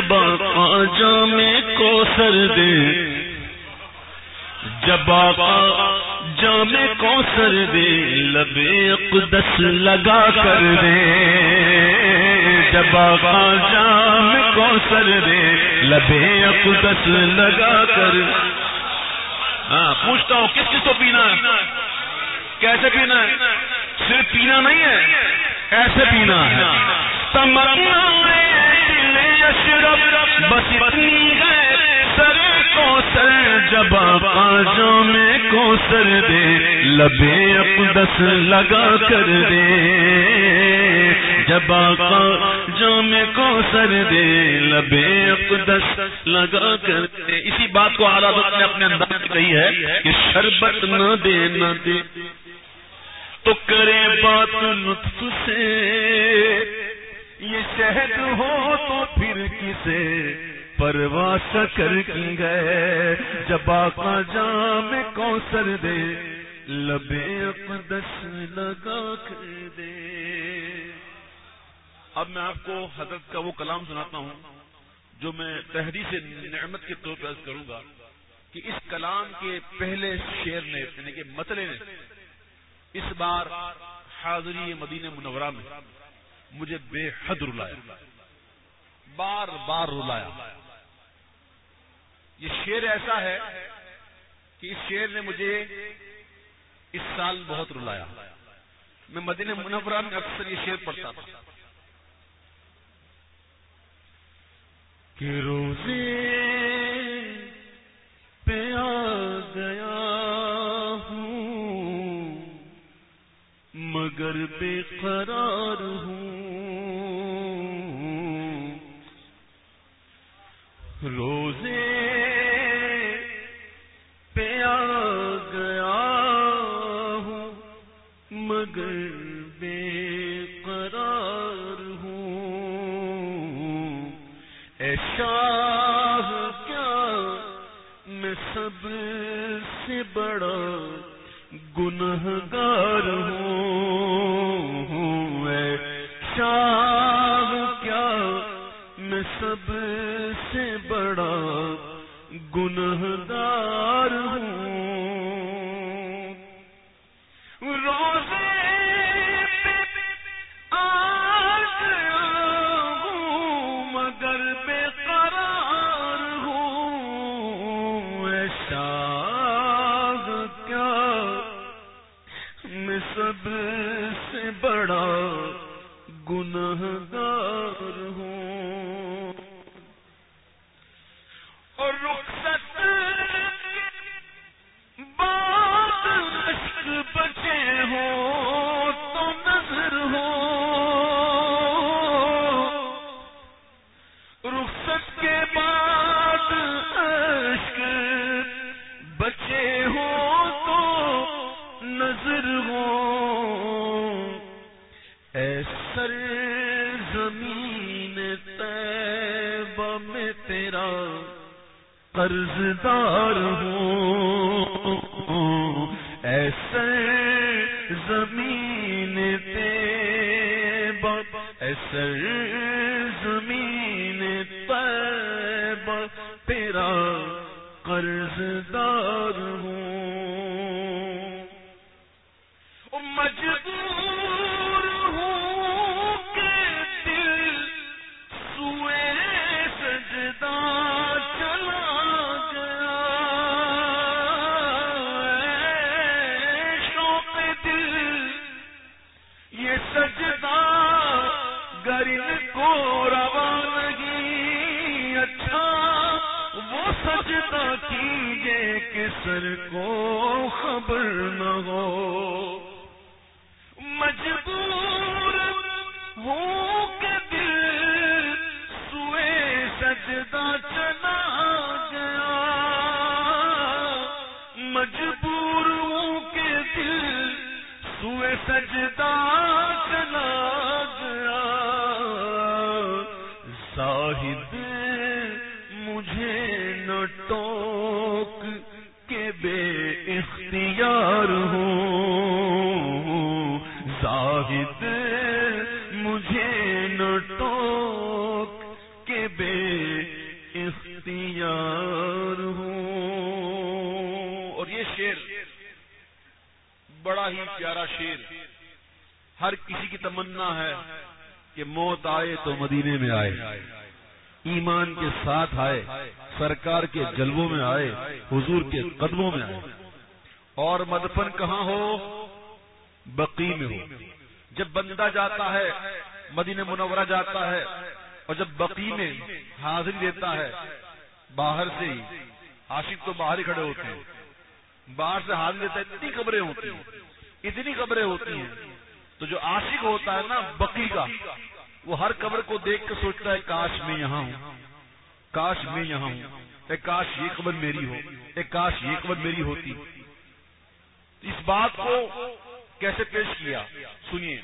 جب آقا جام کو سر دے، جب آقا جام کو سر دے لبے اقدس لگا کر دے۔ جب آقا جام کو سر دے لبے اقدس لگا کر ہاں پوچھتا ہوں، کس کس کو پینا ہے؟ کیسے پینا ہے؟ صرف پینا نہیں ہے، ایسے پینا ہے۔ بس اتنی ہے، سر کو سر، جب آجوں میں کو سر دے لبے اقدس لگا کر دے۔ جب آقا جام کو سر دے لبے اقدس لگا کر دے۔ اسی بات کو اعلیٰ نے اپنے انداز میں کہی ہے کہ شربت نہ دے نہ دے۔ تو کرے بات لطف سے۔ یہ شہد ہو تو پھر کسے پرواز کر کی گئے؟ جب آقا جام کو سر دے لبے اقدس لگا کر دے۔ اب میں آپ کو حضرت کا وہ کلام سناتا ہوں، جو میں تحریر نعمت کے طور پر کروں گا کہ اس کلام کے پہلے شعر نے یعنی کہ مطلع نے، اس بار حاضری مدینہ منورہ میں مجھے بے حد رلایا۔ بار بار رلایا۔ یہ شعر ایسا ہے کہ اس شعر نے مجھے اس سال بہت رلایا۔ میں مدینہ منورہ میں اکثر یہ شعر پڑھتا تھا۔ کہ روزے پہ آ گیا ہوں، مگر بے قرار ہوں۔ روزے پہ آ گیا ہوں، مگر بے قرار ہوں۔ اے شاہ، کیا میں سب سے بڑا گنہگار ہوں؟ اے شاہ، کیا میں سب سے گنہگار کو شیر، بڑا ہی پیارا شیر۔ ہر کسی کی تمنا ہے کہ موت آئے تو مدینے میں آئے۔ ایمان کے ساتھ آئے، سرکار کے جلووں میں آئے، حضور کے قدموں میں آئے۔ اور مدفن کہاں ہو؟ بقی میں ہو۔ جب بندہ جاتا ہے، مدینہ منورہ جاتا ہے، اور جب بقی میں حاضری دیتا ہے، باہر سے ہی، عاشق تو باہر ہی کھڑے ہوتے ہیں۔ باہر سے حاضری دیتا ہے، اتنی قبریں ہوتی ہیں، اتنی قبریں ہوتی ہیں۔ تو جو عاشق ہوتا ہے نا، بقی کا، وہ ہر قبر کو دیکھ کے سوچتا ہے، کاش میں یہاں ہوں، کاش میں یہاں ہوں۔ اے کاش یہ قبر میری ہو، اے کاش یہ قبر میری ہوتی۔ اس بات کو کیسے پیش کیا؟ سنیے۔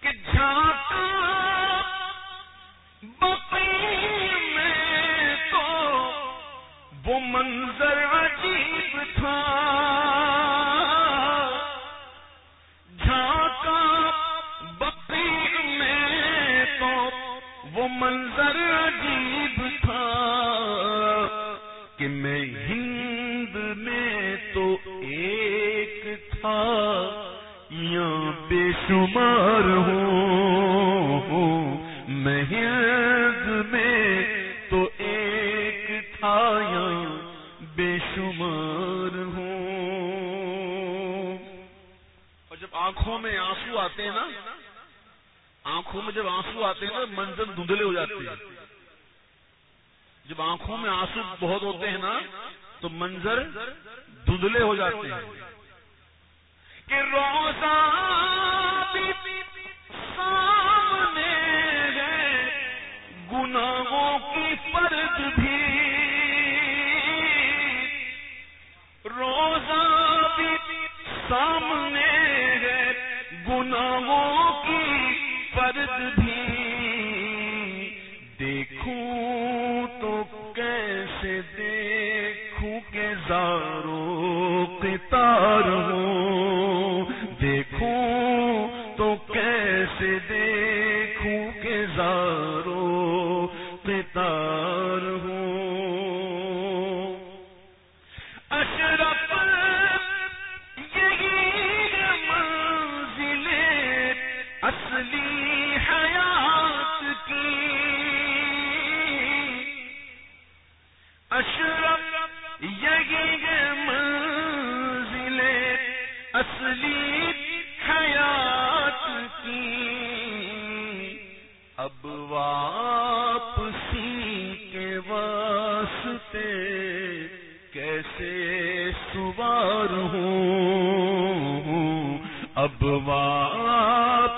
کہ جھانکا بقی وہ منظر عجیب تھا۔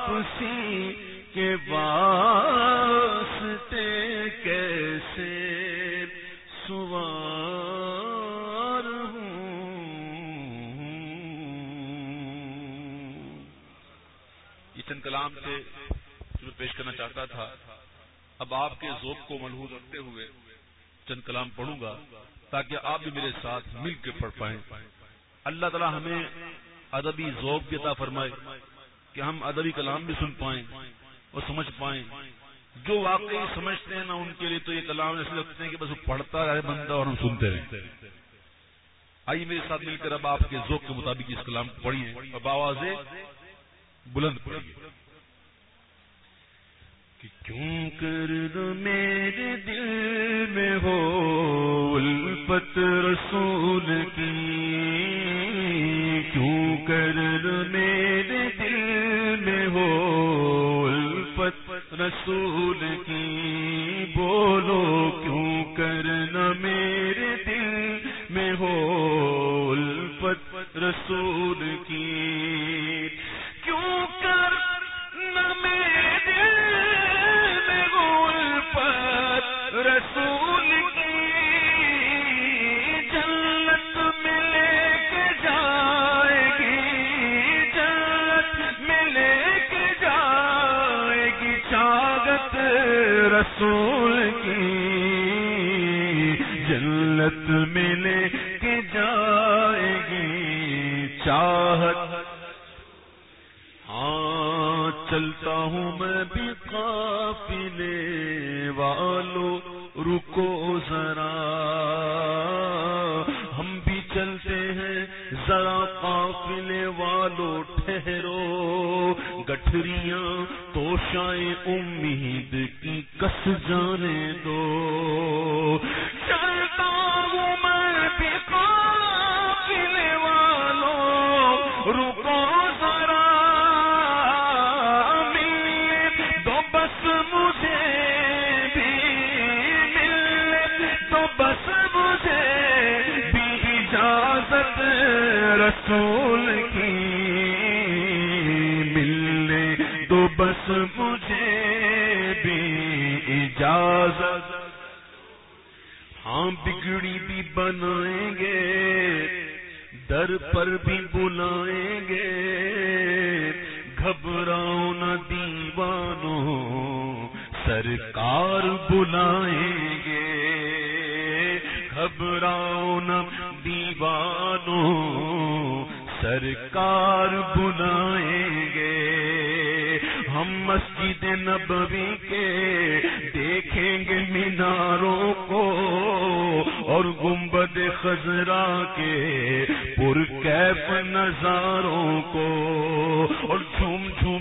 واپسی کے واسطے کیسے سوار ہوں؟ یہ چند کلام سے جو پیش کرنا چاہتا تھا۔ اب آپ کے ذوق کو ملحوظ رکھتے ہوئے چند کلام پڑھوں گا تاکہ آپ بھی میرے ساتھ مل کے پڑھ پائیں۔ اللہ تعالی ہمیں ادبی ذوق عطا فرمائے۔ کہ ہم ادبی کلام بھی سن پائیں اور سمجھ پائیں۔ جو واقعی سمجھتے ہیں نا ان کے لیے تو یہ کلام ایسے لگتے ہیں کہ بس وہ پڑھتا رہے بندہ اور ہم سنتے رہے آئیے میرے ساتھ مل کر اب آپ کے ذوق کے مطابق اس کلام کو پڑھیے۔ اور باواز بلند پڑھیے۔ کہ کیوں کر دو میرے دل میں ہو الفت رسول کی؟ کیوں کر دو میرے رسول کی بولو کیوں کرنا میرے دل میں ہو الفت رسول کی امید کی کس جانے دو؟ چلتا ہوں میں بنائیں گے، در پر بھی بلائیں گے۔ گھبراؤ نہ دیوانوں، سرکار بلائیں گے۔ گھبراؤ نہ دیوانوں، سرکار بلائیں گے۔ ہم مسجد نبوی کے دیکھیں گے میناروں کو اور گنبد خزرا کے پر کیف نظاروں کو اور جھوم جھوم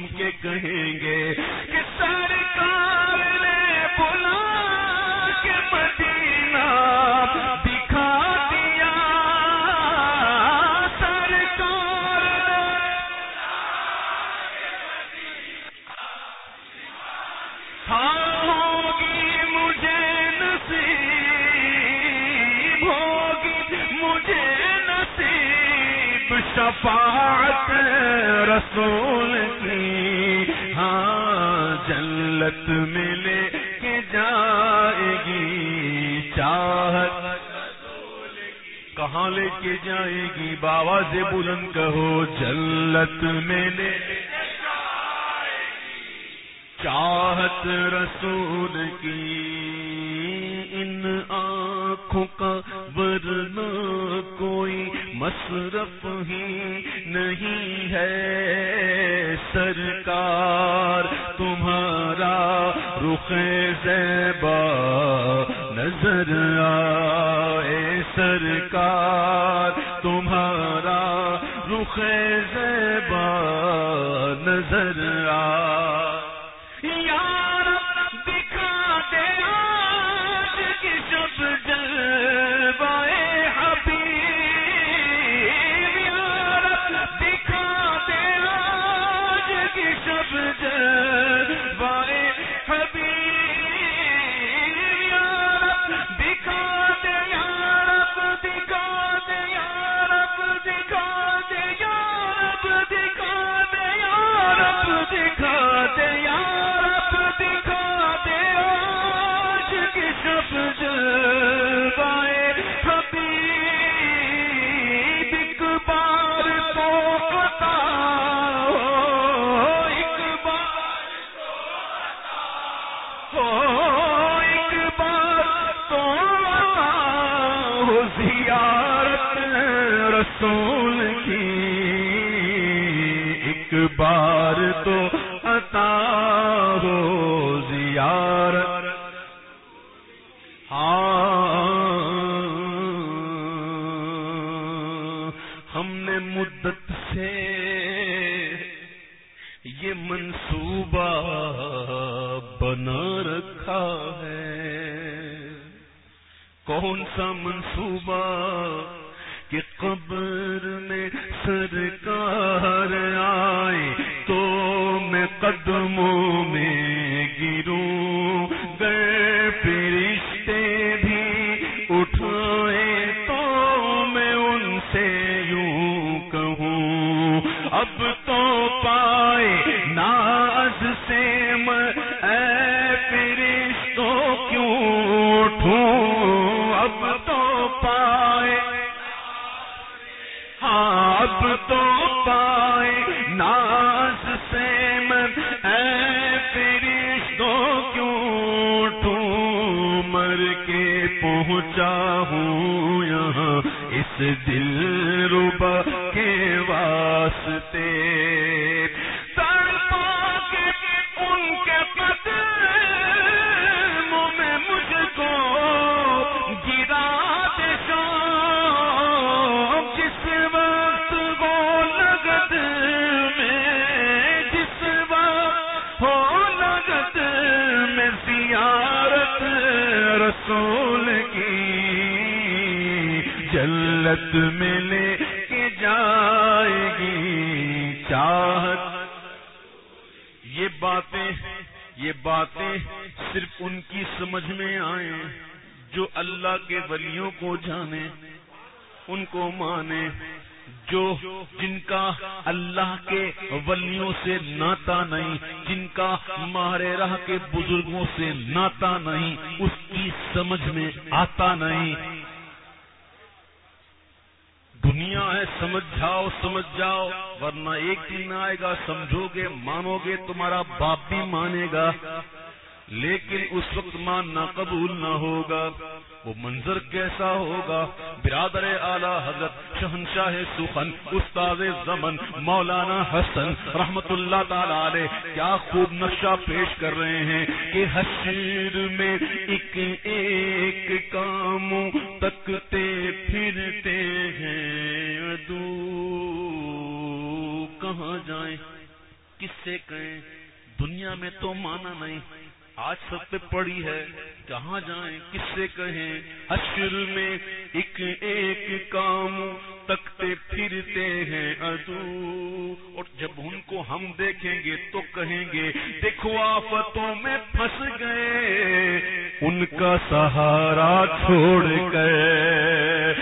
بابا سے بلند کہو، جلت میں لے چاہت رسول کی۔ ان آنکھوں کا ورنہ کوئی مصرف ہی نہیں ہے۔ سرکار، تمہارا رخ زیبا نظر آئے۔ سرکار تمہارا رخ زیبا نظر آ اب تو پائے ناز سے اے فرشتوں کیوں اٹھوں؟ اب تو پائے ہاں اب تو پائے ناز سے اے فرشتوں کیوں اٹھوں؟ مر کے پہنچا ہوں یہاں، اس دل میں لے کے جائے گی چاہت۔ یہ باتیں یہ باتیں صرف ان کی سمجھ میں آئیں جو اللہ کے ولیوں کو جانے، ان کو مانے، جو جن کا اللہ کے ولیوں سے ناتا نہیں، جن کا مارے راہ کے بزرگوں سے ناتا نہیں، اس کی سمجھ میں آتا نہیں۔ دنیا ہے، سمجھ جاؤ سمجھ جاؤ، ورنہ ایک دن آئے گا سمجھو گے مانو گے تمہارا باپ بھی مانے گا۔ لیکن اس وقت ماننا قبول نہ ہوگا۔ وہ منظر کیسا ہوگا؟ برادر اعلی حضرت شہنشاہ سخن، استاد زمن، مولانا حسن، رحمت اللہ تعالی علیہ، کیا خوب نقشہ پیش کر رہے ہیں کہ حشیر میں ایک ایک کام تکتے پھرتے ہیں۔ دو، کہاں جائیں؟ کس سے کہیں؟ دنیا میں تو مانا نہیں۔ آج سب پہ پڑی ہے کہاں جائیں کس سے کہیں۔ اشر میں ایک ایک کام تکتے پھرتے ہیں ادو اور جب ان کو ہم دیکھیں گے تو کہیں گے، دیکھو آفتوں میں پھنس گئے۔ ان کا سہارا چھوڑ گئے۔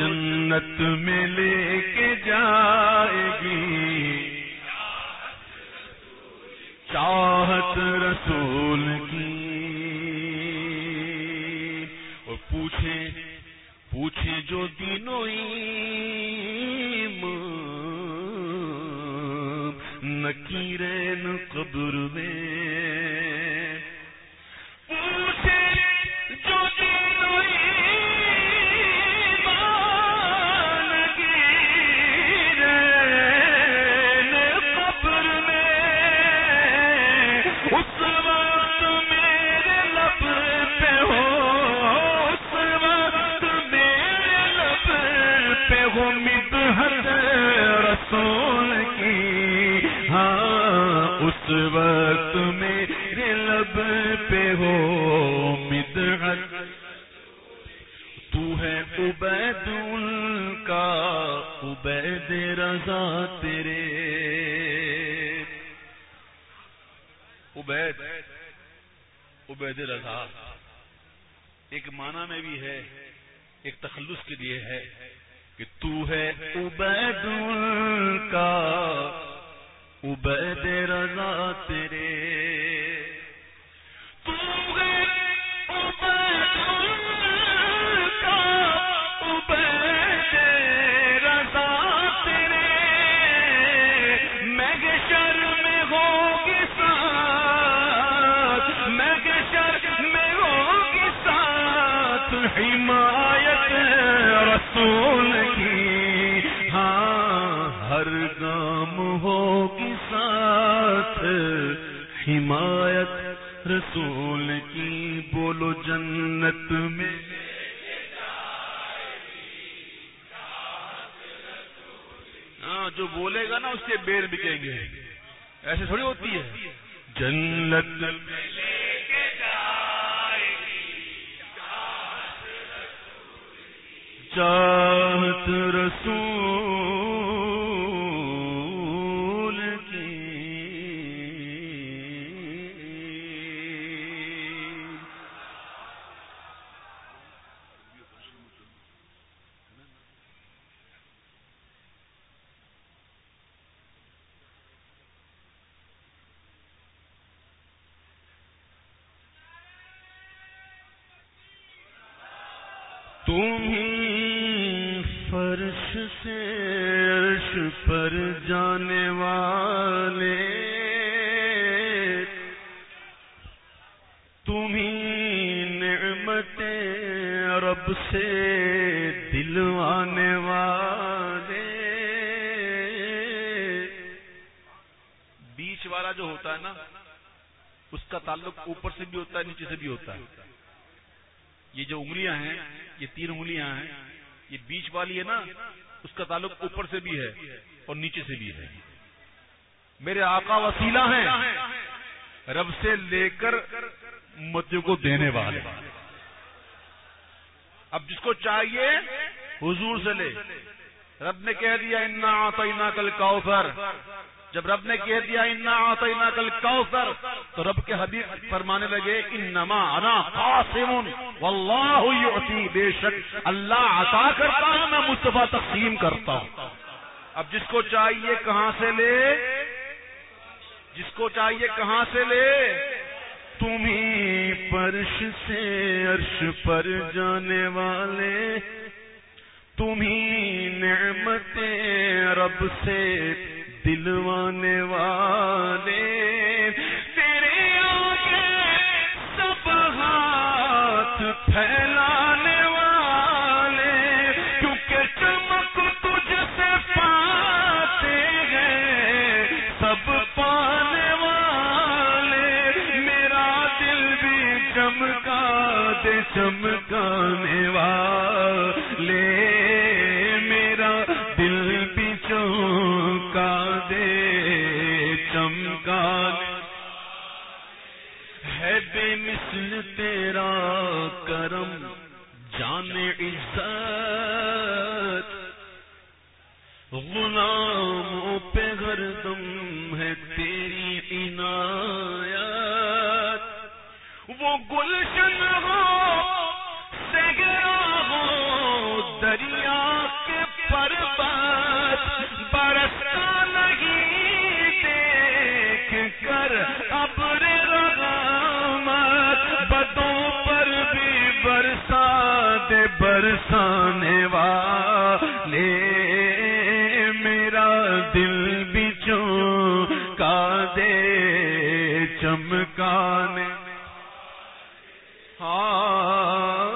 جنت میں لے کے جائے گی۔ چاہت رسول کی۔ اور پوچھیں پوچھیں جو دینوں نکیرین قبر میں۔ وقت میرے لب پہ ہو مدحت تو ہے عبید ان کا عبید رضا تیرے۔ عبید عبید رضا ایک معنی میں بھی ہے، ایک تخلص کے لیے ہے کہ تو ہے عبید کا عبید رضا تیرے ساتھ حمایت رسول کی بولو جنت میں۔ ہاں جو بولے گا نا، اس کے بیر بکیں گے۔ ایسے تھوڑی ہوتی ہے۔ جنت چاہت رسول پر جانے والے تمہیں نعمت رب سے دلوانے والے۔ بیچ والا جو ہوتا ہے نا، اس کا تعلق اوپر سے بھی ہوتا ہے، نیچے سے بھی ہوتا ہے۔ یہ جو انگلیاں ہیں، یہ تین انگلیاں ہیں، یہ بیچ والی ہے نا، اس کا تعلق اوپر سے بھی ہے۔ اور نیچے سے بھی ہے۔ میرے آقا وسیلہ ہیں رب سے لے کر مدیوں کو دینے والے۔ اب جس کو چاہیے حضور سے لے۔ رب نے کہہ دیا، انا آتا کل کوثر جب رب نے کہہ دیا، انا آتا کل کوثر تو رب کے حبیب فرمانے لگے، انما انا قاسم واللہ یعطی بے شک۔ اللہ عطا کرتا ہوں میں مصطفیٰ تقسیم کرتا ہوں۔ اب جس کو چاہیے کہاں سے لے؟ جس کو چاہیے کہاں سے لے؟ تمہیں پرش سے عرش پر جانے والے۔ تمہیں نعمت رب سے دلوانے والے۔ تیرے آگے سب ہاتھ پھیلانے تیرا کرم جان عزت۔ غلاموں پہ گردم ہے تیری عنایت۔ وہ گلشن ہو سگر برسانے والے، میرا دل بھی چونکا دے چمکانے۔ ہاں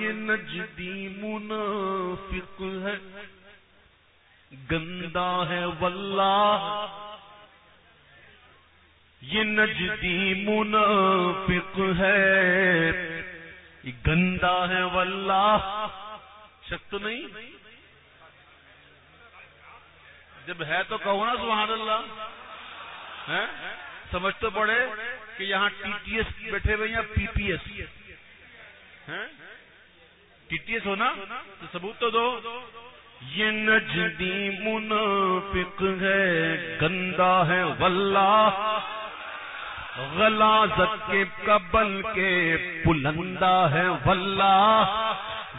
یہ نجدی منافق ہے۔ گندا ہے واللہ۔ یہ نجدی منافق ہے۔ یہ گندا ہے واللہ۔ شک تو نہیں؟ جب ہے تو کہو نا سبحان اللہ۔ سمجھ تو پڑے کہ یہاں ٹی ٹی ایس بیٹھے ہوئے یا P P S? T T S ہونا تو ثبوت تو دو۔ یہ نجدی منافق ہے، گندا ہے واللہ۔ غلازت کے قبل کے پلندہ ہے واللہ،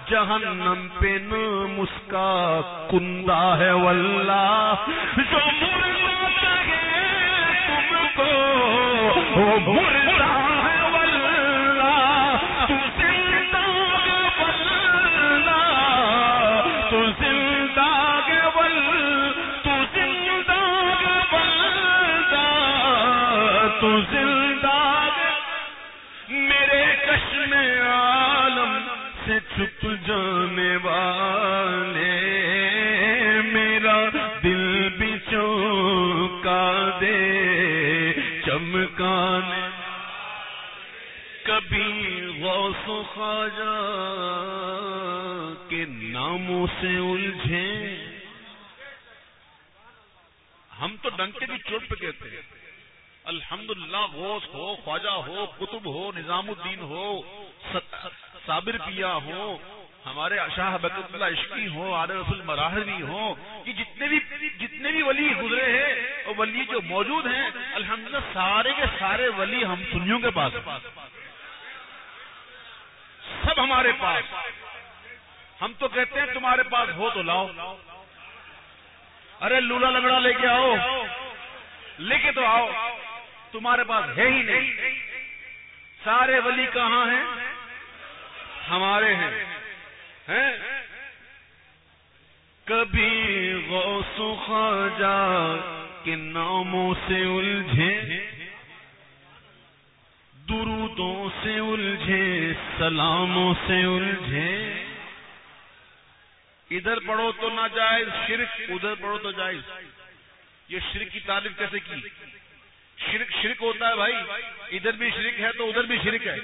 جہنم پہ نام اس کا کندہ ہے واللہ۔ جو مرنا چاہے تم کو، وہ مرنا سے چھپ جانے والے، میرا دل بھی چونکا دے، چمکانے کبھی غوث و خواجہ کے ناموں سے الجھے۔ ہم تو ڈنکے کی چوٹ پہ کہتے ہیں الحمد للہ غوث ہو، خواجہ ہو، قطب ہو، نظام الدین ہو صابر پیا ہو ہمارے شاہ بک اللہ عشقی ہو عال رسول مراحوی ہو کہ جتنے بھی جتنے بھی ولی گزرے ہیں اور ولی جو موجود ہیں، الحمدللہ سارے کے سارے ولی ہم سنیوں کے پاس سب ہمارے پاس ہم تو کہتے ہیں تمہارے پاس ہو تو لاؤ۔ ارے لولا لگڑا لے کے آؤ۔ لے کے تو آؤ۔ تمہارے پاس ہے ہی نہیں۔ سارے ولی کہاں ہیں؟ ہمارے ہیں۔ کبھی غوث خواجہ کے ناموں سے الجھے، درودوں سے الجھے، سلاموں سے الجھے۔ ادھر پڑھو تو نہ جائز شرک، ادھر پڑھو تو جائز۔ یہ شرک کی تعریف کیسے کی؟ شرک شرک ہوتا ہے بھائی۔ ادھر بھی شرک ہے تو ادھر بھی شرک ہے۔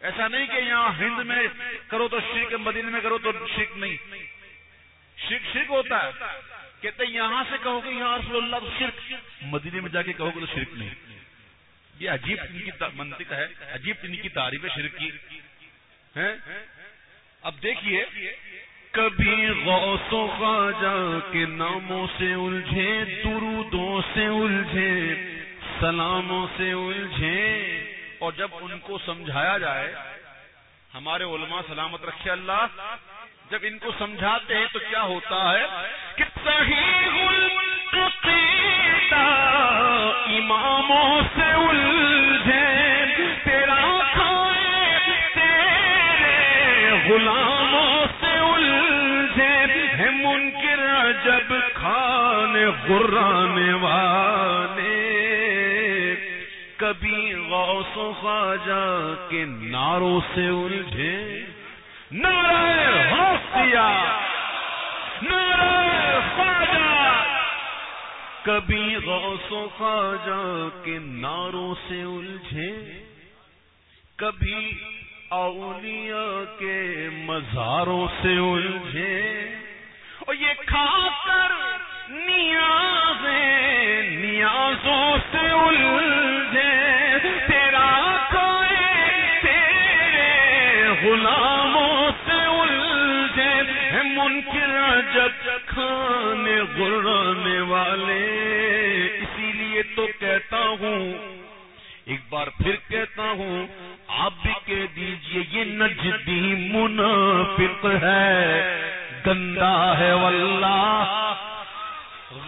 ایسا نہیں کہ یہاں ہند میں کرو تو شرک، مدینے میں کرو تو شرک نہیں۔ شرک شرک ہوتا ہے۔ کہتے یہاں سے کہو گے یہاں رسول اللہ تو شرک۔ مدینے میں جا کے کہو گے تو شرک نہیں۔ یہ عجیب کی منطق ہے۔ عجیب کی تعریف ہے شرک کی۔ اب دیکھیے۔ کبھی غوث و خواجہ کے ناموں سے الجھے، درودوں سے الجھے، سلاموں سے الجھے۔ اور جب ان کو سمجھایا جائے، ہمارے علماء سلامت رکھے اللہ، جب ان کو سمجھاتے ہیں تو کیا ہوتا ہے؟ کہ صحیح اماموں سے الجھے، تیرا کھائے تیرے غلاموں سے الجھے۔ منکر جب کھانے غرانے والے۔ کبھی غوث و خواجہ کے ناروں سے الجھے۔ نارائ ہوسیا نارائ خواجہ۔ کبھی غوث و خواجہ کے ناروں سے الجھے۔ کبھی اولیاء کے مزاروں سے الجھے۔ اور یہ کھا کر نیازیں، نیازوں سے الجھے۔ گرانے والے۔ اسی لیے تو کہتا ہوں، ایک بار پھر کہتا ہوں، آپ بھی کہہ دیجیے، یہ نجدی منافق ہے۔ گندا ہے واللہ۔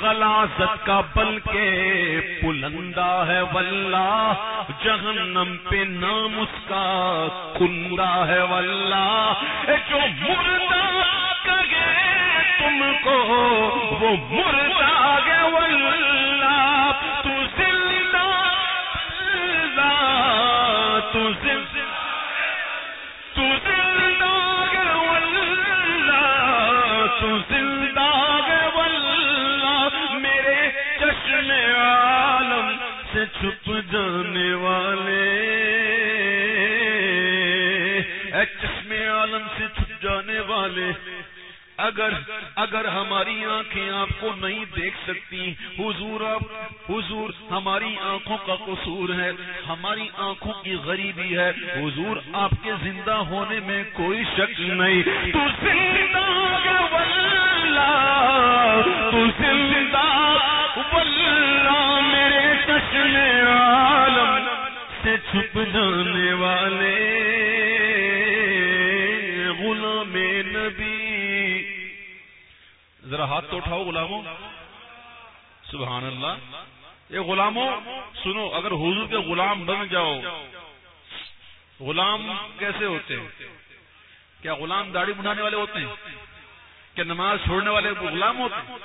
غلازت کا بل کے پلندا ہے واللہ۔ جہنم پہ نام اس کا کندا ہے واللہ۔ جو مردہ کہے تم کو وہ مردہ گے واللہ، تو زندہ تو زندہ تو زندہ گے واللہ، تو زندہ واللہ، میرے چشم عالم سے چھپ جانے والے۔ اے چشم عالم سے چھپ جانے والے اگر اگر ہماری آنکھیں آپ کو نہیں دیکھ سکتی، حضور حضور ہماری آنکھوں کا قصور ہے، ہماری آنکھوں کی غریبی ہے، حضور آپ کے زندہ ہونے میں کوئی شک نہیں۔ تو زندہ تو زندہ ذرا ہاتھ تو اٹھاؤ غلاموں۔ سبحان اللہ یہ غلاموں، سنو، اگر حضور کے غلام بن جاؤ، غلام کیسے ہوتے؟ ہیں کیا غلام داڑھی بنانے والے ہوتے؟ ہیں کیا نماز چھوڑنے والے غلام ہوتے؟ ہیں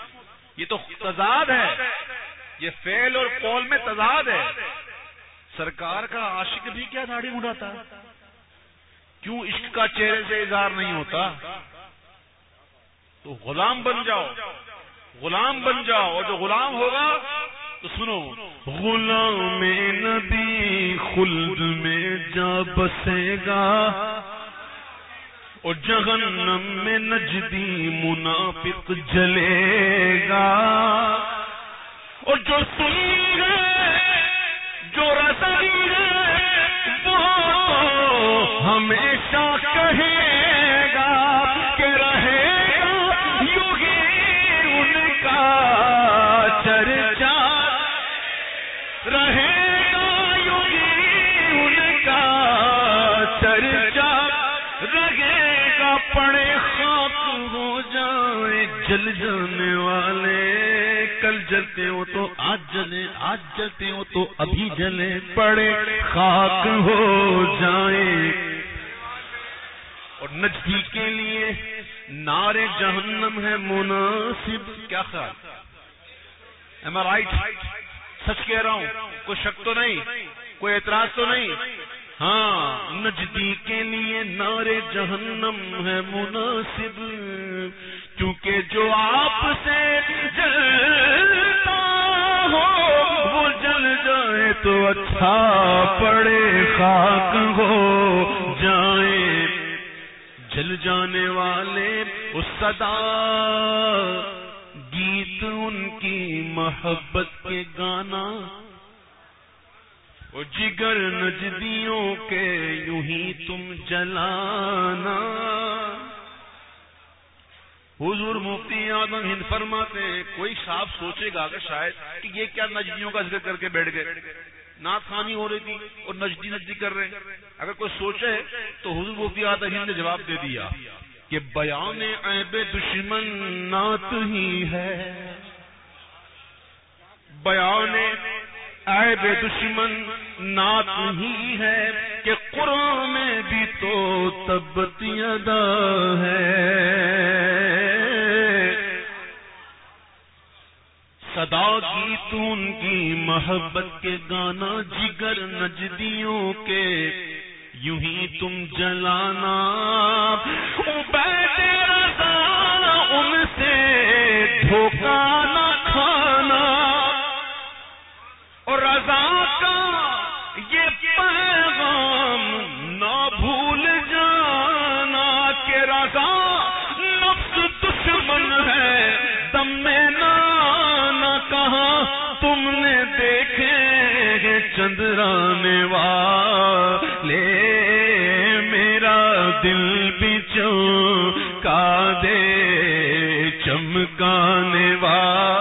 یہ تو تضاد ہے۔ یہ فیل اور قول میں تضاد ہے۔ سرکار کا عاشق بھی کیا داڑھی بناتا؟ کیوں عشق کا چہرے سے اظہار نہیں ہوتا؟ تو غلام بن جاؤ۔ غلام بن جاؤ۔ اور جو غلام ہوگا، تو سنو۔ غلام نبی خلد میں جا بسے گا۔ اور جہنم میں نجدی منافق جلے گا۔ جلے، آج جلتے ہو تو ابھی جلے، پڑے، خاک ہو جائے اور نجدی کے لیے نار جہنم ہے مناسب، کیا خیال؟ ایم آر رائٹ سچ کہہ رہا ہوں، کوئی شک تو نہیں؟ کوئی اعتراض تو نہیں؟ ہاں نجدی کے لیے نار جہنم ہے مناسب کیونکہ جو آپ سے جلتا ہو وہ جل جائے تو اچھا پڑے، خاک ہو، جائے۔ جل جانے والے اس صدا، گیت ان کی محبت کے گانا۔ وہ جگر نجدیوں کے یوں ہی تم جلانا۔ حضور مفتی اعظم ہند فرماتے ہیں، کوئی صاحب سوچے گا کہ شاید کہ یہ کیا نجدیوں کا ذکر کر کے بیٹھ گئے۔ نعت خانی ہو رہی تھی اور نجدی نجدی کر رہے ہیں۔ اگر کوئی سوچے تو حضور مفتی اعظم ہند نے جواب دے دیا کہ بیان عیب دشمن نعت ہی ہے۔ بیان عیب دشمن نعت ہی ہے کہ قرآن میں بھی تو تبت ادا ہے۔ صدا کی تون کی محبت کے گانا جگر نجدیوں کے، یوں ہی تم جلانا۔ ان سے دھوکانا۔ جانے والے